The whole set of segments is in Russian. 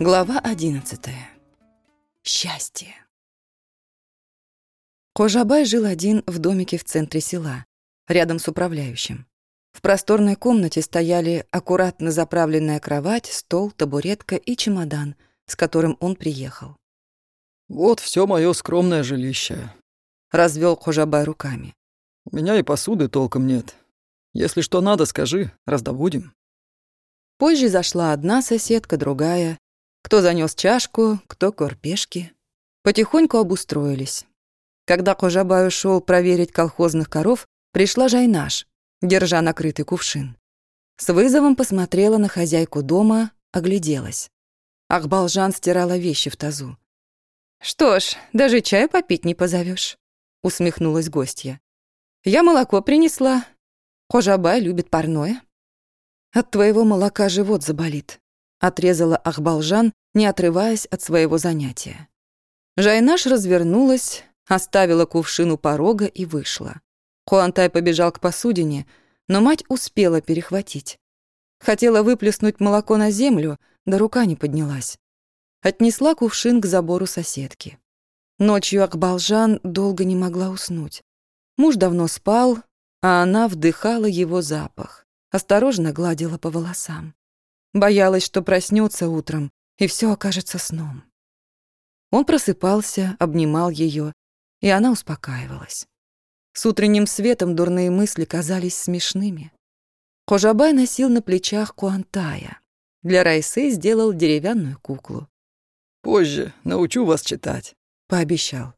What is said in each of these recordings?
Глава одиннадцатая. Счастье. Кожабай жил один в домике в центре села, рядом с управляющим. В просторной комнате стояли аккуратно заправленная кровать, стол, табуретка и чемодан, с которым он приехал. «Вот все мое скромное жилище», — развел Кожабай руками. «У меня и посуды толком нет. Если что надо, скажи, раздобудем». Позже зашла одна соседка, другая, кто занес чашку, кто корпешки. Потихоньку обустроились. Когда Кожабай ушел проверить колхозных коров, пришла Жайнаш, держа накрытый кувшин. С вызовом посмотрела на хозяйку дома, огляделась. Ахбалжан стирала вещи в тазу. «Что ж, даже чай попить не позовешь, усмехнулась гостья. «Я молоко принесла. Кожабай любит парное». «От твоего молока живот заболит», отрезала Ахбалжан, не отрываясь от своего занятия. Жайнаш развернулась, оставила кувшин у порога и вышла. Хуантай побежал к посудине, но мать успела перехватить. Хотела выплеснуть молоко на землю, да рука не поднялась. Отнесла кувшин к забору соседки. Ночью Акбалжан долго не могла уснуть. Муж давно спал, а она вдыхала его запах, осторожно гладила по волосам. Боялась, что проснется утром, и все окажется сном. Он просыпался, обнимал ее, и она успокаивалась. С утренним светом дурные мысли казались смешными. Хожабай носил на плечах Куантая. Для Райсы сделал деревянную куклу. «Позже научу вас читать», — пообещал.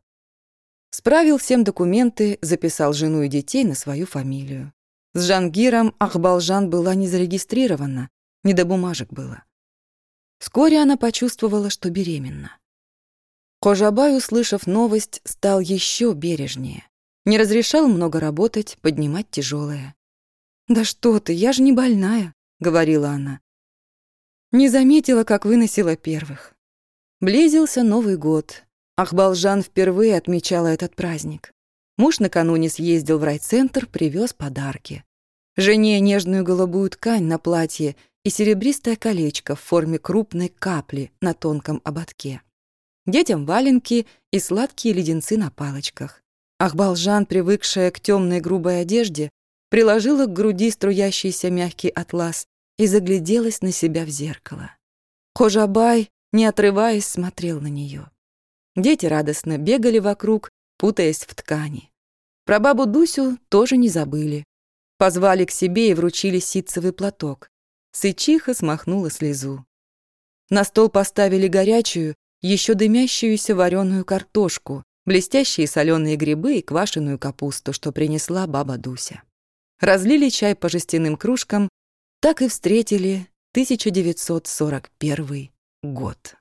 Справил всем документы, записал жену и детей на свою фамилию. С Жангиром Ахбалжан была не зарегистрирована, не до бумажек было. Вскоре она почувствовала, что беременна. Кожабай, услышав новость, стал еще бережнее. Не разрешал много работать, поднимать тяжелое. «Да что ты, я же не больная», — говорила она. Не заметила, как выносила первых. Близился Новый год. Ахбалжан впервые отмечала этот праздник. Муж накануне съездил в райцентр, привез подарки. Жене нежную голубую ткань на платье и серебристое колечко в форме крупной капли на тонком ободке. Детям валенки и сладкие леденцы на палочках. Ахбалжан, привыкшая к темной грубой одежде, приложила к груди струящийся мягкий атлас и загляделась на себя в зеркало. Хожабай, не отрываясь, смотрел на нее. Дети радостно бегали вокруг, путаясь в ткани. Про бабу Дусю тоже не забыли. Позвали к себе и вручили ситцевый платок. Сычиха смахнула слезу. На стол поставили горячую, еще дымящуюся вареную картошку, блестящие соленые грибы и квашеную капусту, что принесла баба Дуся. Разлили чай по жестяным кружкам, так и встретили 1941 год.